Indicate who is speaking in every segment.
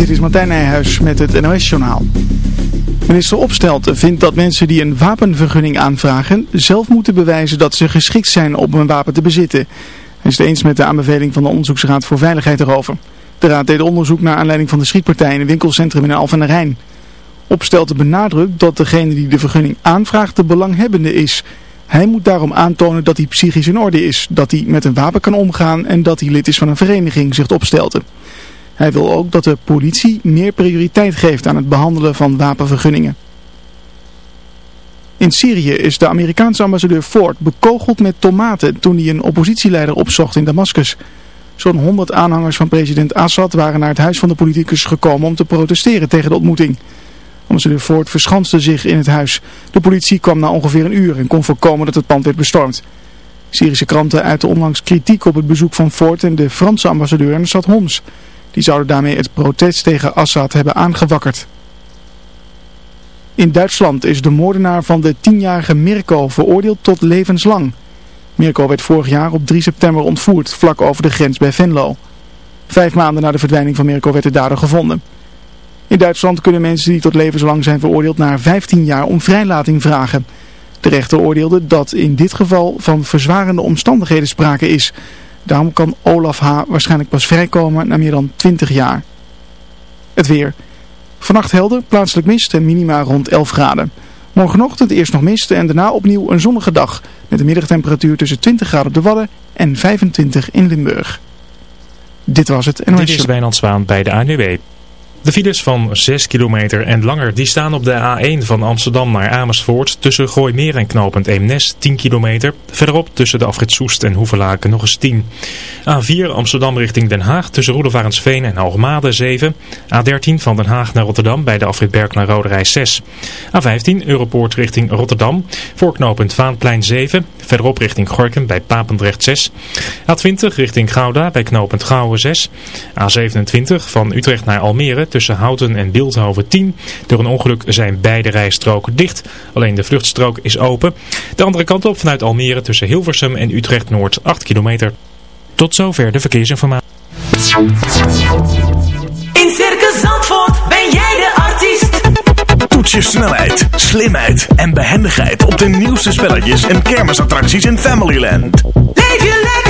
Speaker 1: Dit is Martijn Nijhuis met het NOS-journaal. Minister Opstelten vindt dat mensen die een wapenvergunning aanvragen zelf moeten bewijzen dat ze geschikt zijn om een wapen te bezitten. Hij is het eens met de aanbeveling van de Onderzoeksraad voor Veiligheid erover. De raad deed onderzoek naar aanleiding van de schietpartij in een winkelcentrum in Alphen aan de Rijn. Opstelten benadrukt dat degene die de vergunning aanvraagt de belanghebbende is. Hij moet daarom aantonen dat hij psychisch in orde is, dat hij met een wapen kan omgaan en dat hij lid is van een vereniging, zegt Opstelten. Hij wil ook dat de politie meer prioriteit geeft aan het behandelen van wapenvergunningen. In Syrië is de Amerikaanse ambassadeur Ford bekogeld met tomaten toen hij een oppositieleider opzocht in Damascus. Zo'n 100 aanhangers van president Assad waren naar het huis van de politicus gekomen om te protesteren tegen de ontmoeting. Ambassadeur Ford verschanste zich in het huis. De politie kwam na ongeveer een uur en kon voorkomen dat het pand werd bestormd. Syrische kranten uiten onlangs kritiek op het bezoek van Ford en de Franse ambassadeur stad Homs. Die zouden daarmee het protest tegen Assad hebben aangewakkerd. In Duitsland is de moordenaar van de tienjarige Mirko veroordeeld tot levenslang. Mirko werd vorig jaar op 3 september ontvoerd, vlak over de grens bij Venlo. Vijf maanden na de verdwijning van Mirko werd de dader gevonden. In Duitsland kunnen mensen die tot levenslang zijn veroordeeld naar 15 jaar om vrijlating vragen. De rechter oordeelde dat in dit geval van verzwarende omstandigheden sprake is... Daarom kan Olaf H. waarschijnlijk pas vrijkomen na meer dan 20 jaar. Het weer. Vannacht helder, plaatselijk mist en minima rond 11 graden. Morgenochtend eerst nog mist en daarna opnieuw een zonnige dag. Met een middagtemperatuur tussen 20 graden op de Wadden en 25 in Limburg. Dit was het.
Speaker 2: En Dit is Wijnand Zwaan bij de ANWB. De files van 6 kilometer en langer die staan op de A1 van Amsterdam naar Amersfoort tussen Gooimeer en knooppunt Eemnes 10 kilometer. Verderop tussen de afrit Soest en Hoevelaken nog eens 10. A4 Amsterdam richting Den Haag tussen Roelofarensveen en Hoogmade 7. A13 van Den Haag naar Rotterdam bij de afrit Berk naar Roderij 6. A15 Europoort richting Rotterdam voor knooppunt Vaanplein 7. Verderop richting Gorkum bij Papendrecht 6. A20 richting Gouda bij knooppunt Gouwen 6. A27 van Utrecht naar Almere tussen Houten en Beeldhoven 10. Door een ongeluk zijn beide rijstroken dicht. Alleen de vluchtstrook is open. De andere kant op vanuit Almere tussen Hilversum en Utrecht Noord 8 kilometer. Tot zover de verkeersinformatie.
Speaker 3: In Circus Zandvoort ben jij de artiest.
Speaker 4: Toets je snelheid, slimheid en behendigheid op de nieuwste spelletjes en kermisattracties in Familyland.
Speaker 3: Leef je lekker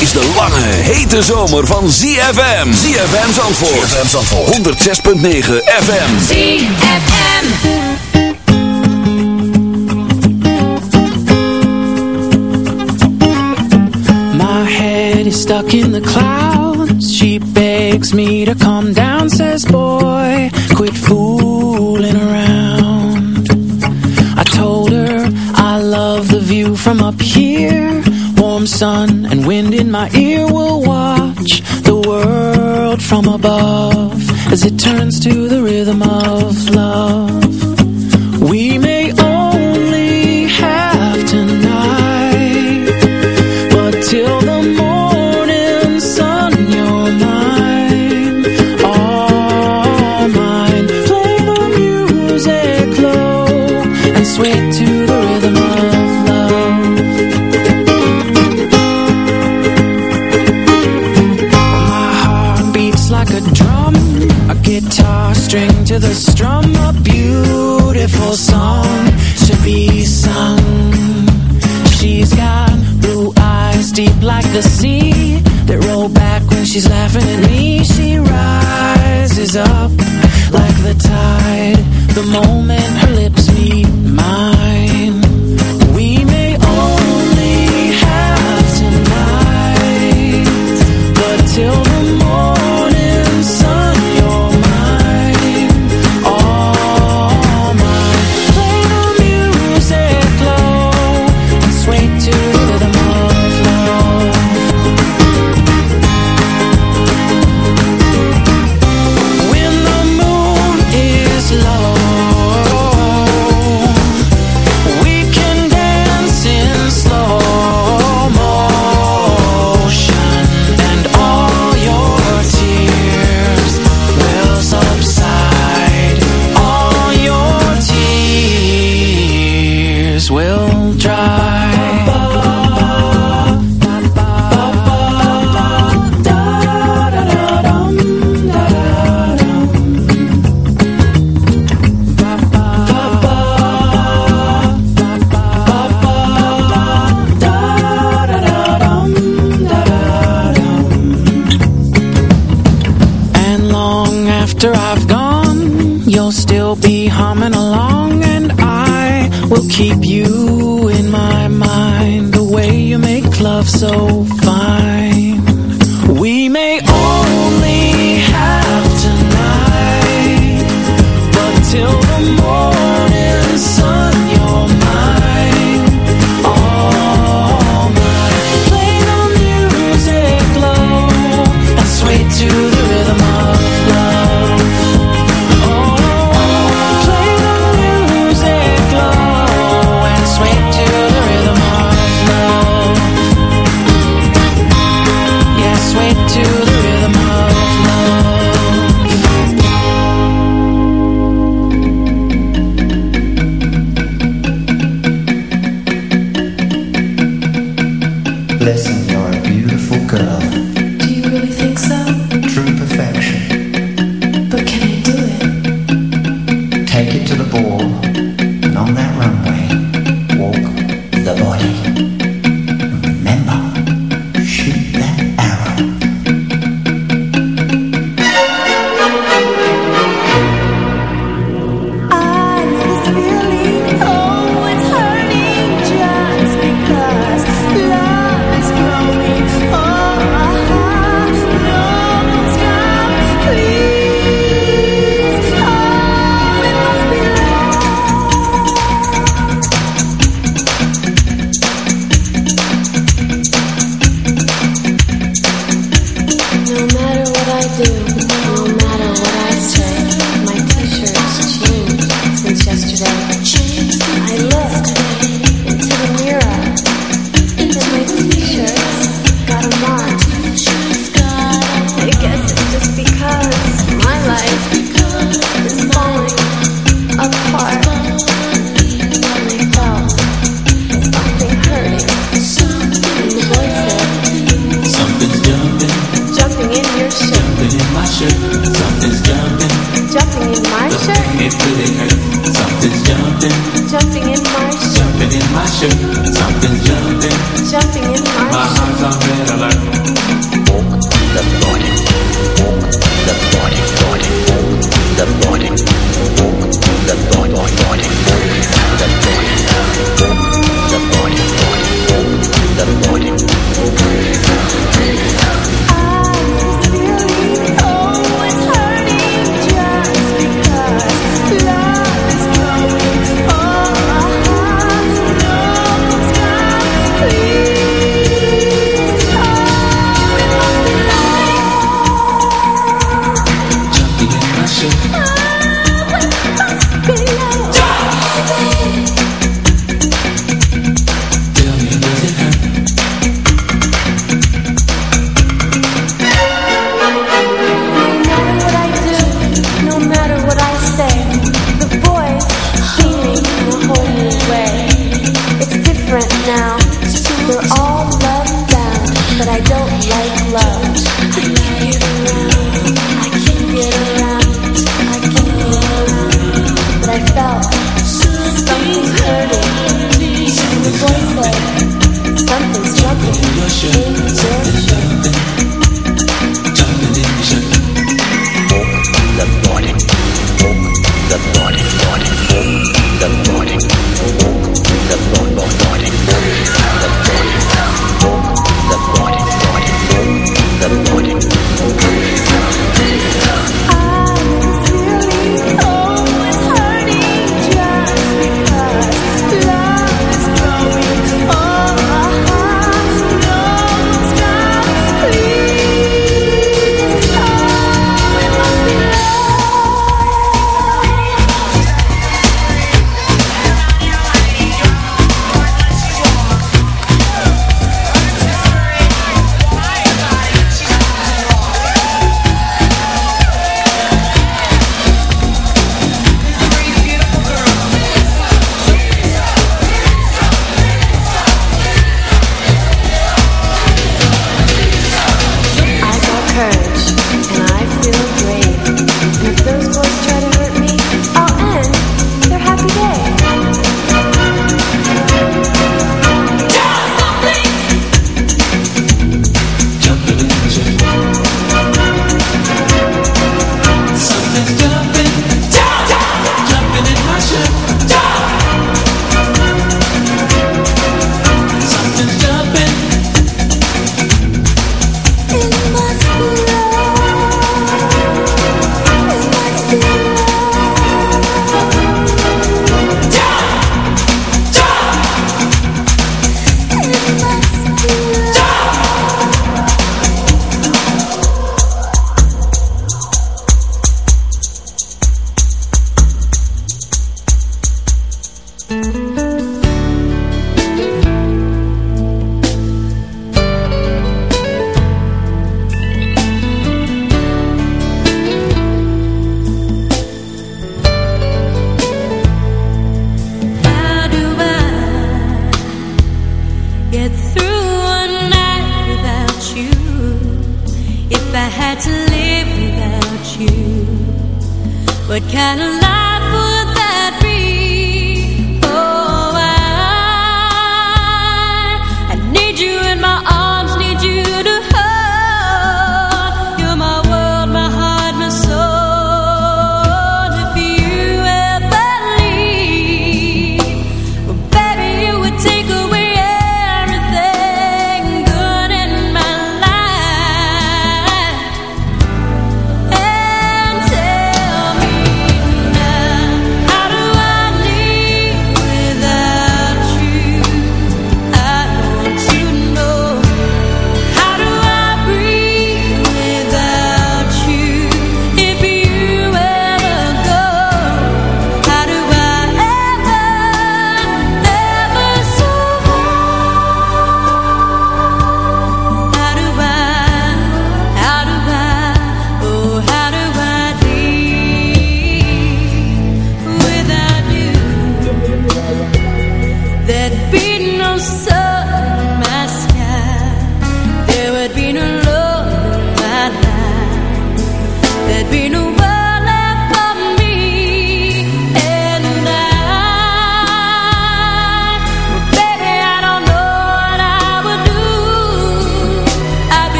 Speaker 5: Is de lange, hete zomer van ZFM. ZFM Zandvoort. ZFM Zandvoort. 106.9 FM. ZFM. My head is stuck in the clouds. She begs me
Speaker 6: to come down, says boy.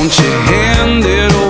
Speaker 7: Won't you hand?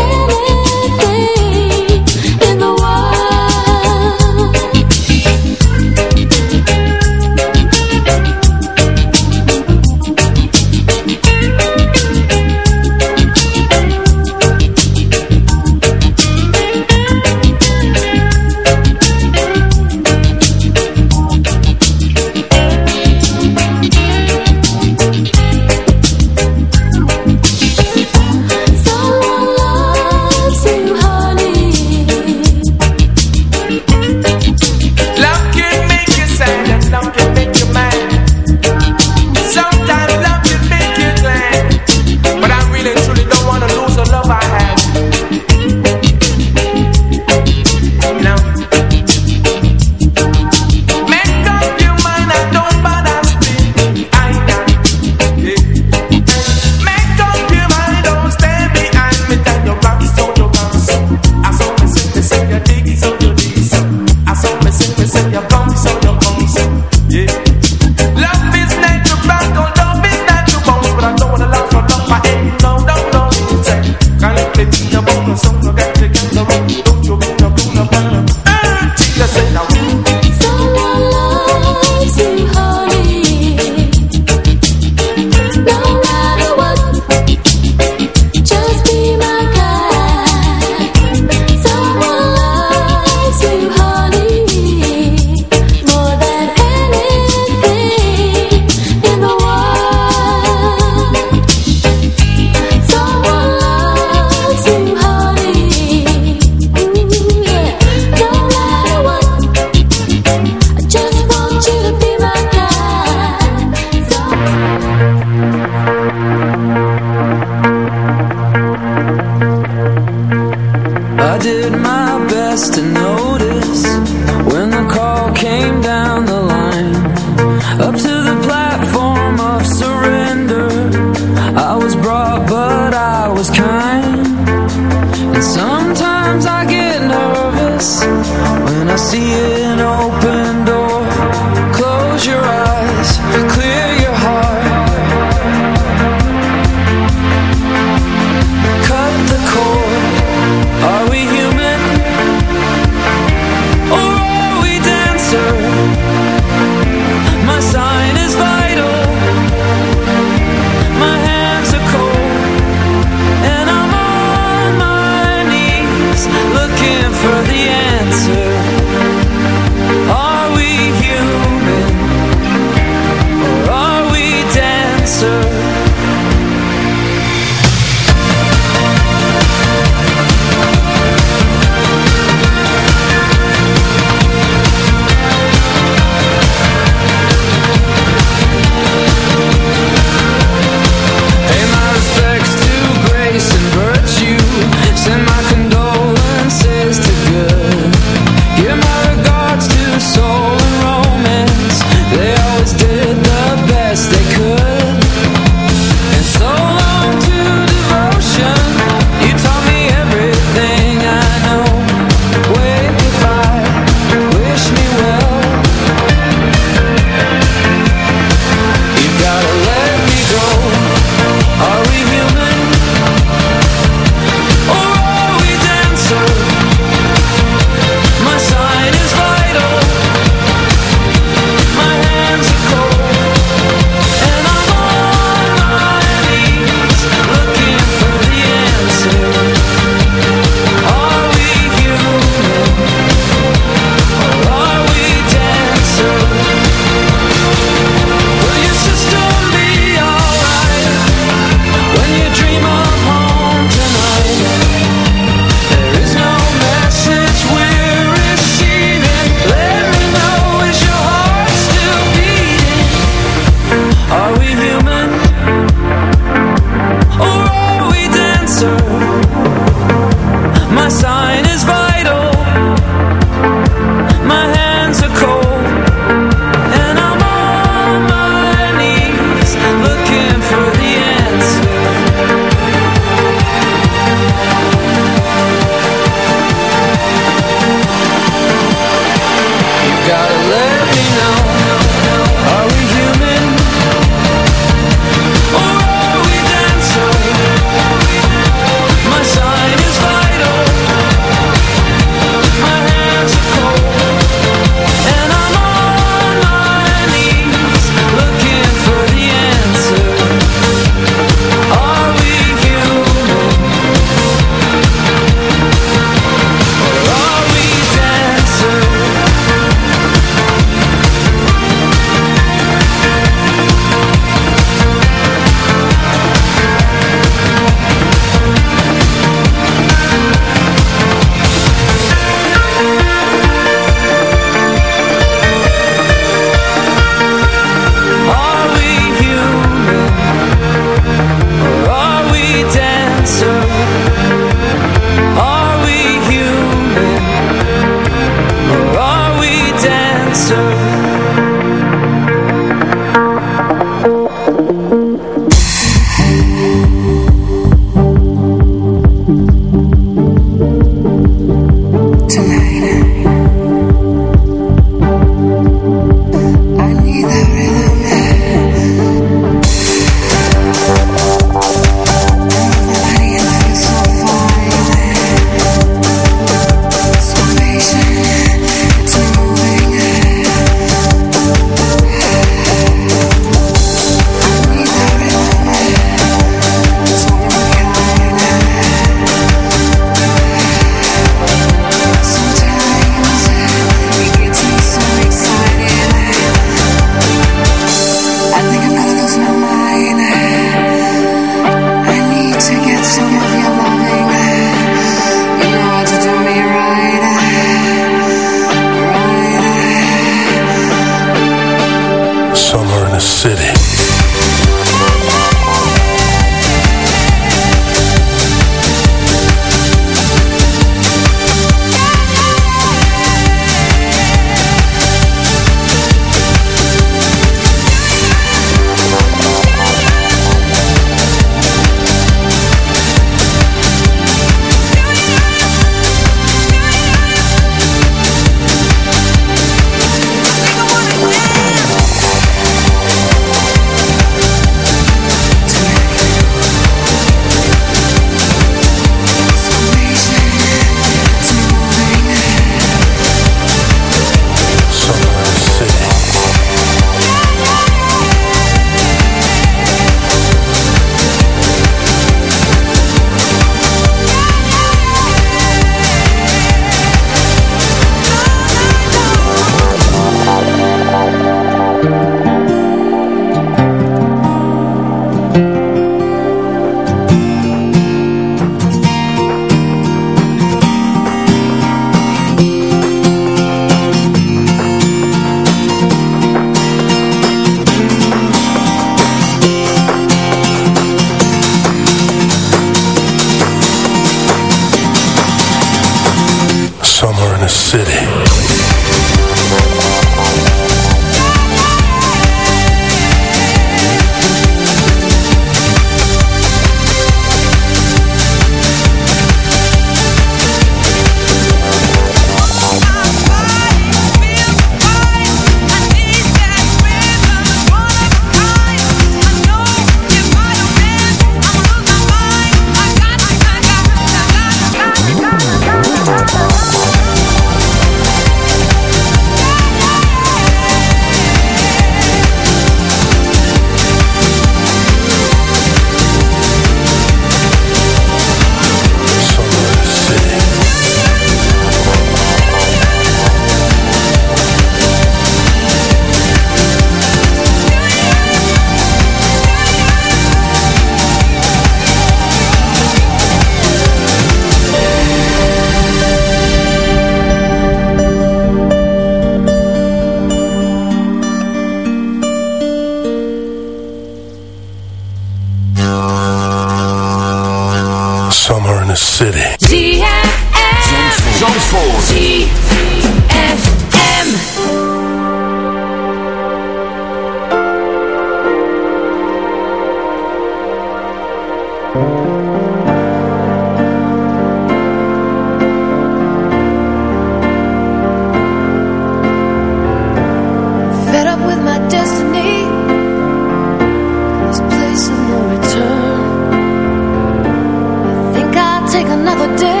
Speaker 7: Take
Speaker 8: another day.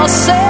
Speaker 8: você.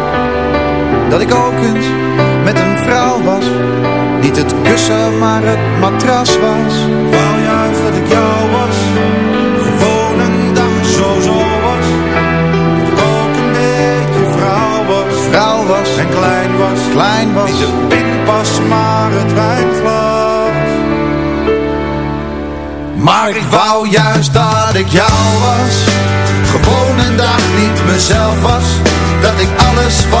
Speaker 9: Dat ik ook eens met een vrouw was, niet het kussen maar het matras was. Wou juist dat ik jou was, gewoon een dag zo zo was. Dat ik ook een beetje vrouw was, vrouw was en klein was, klein was. Niet de pinpas maar het wijnglas. Maar ik wou juist dat ik jou was Gewoon een dag niet mezelf was Dat ik alles was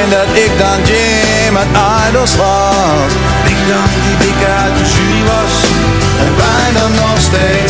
Speaker 9: En dat ik dan Jim uit Idols was. Ik dan die dikke uit de jury was. En bijna nog steeds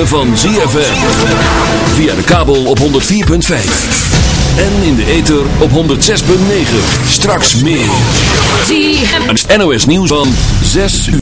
Speaker 6: Ritme van ZFM. Via de kabel op 104.5. En in de ether op 106.9. Straks meer.
Speaker 10: ZFM.
Speaker 6: Het NOS nieuws van 6 uur.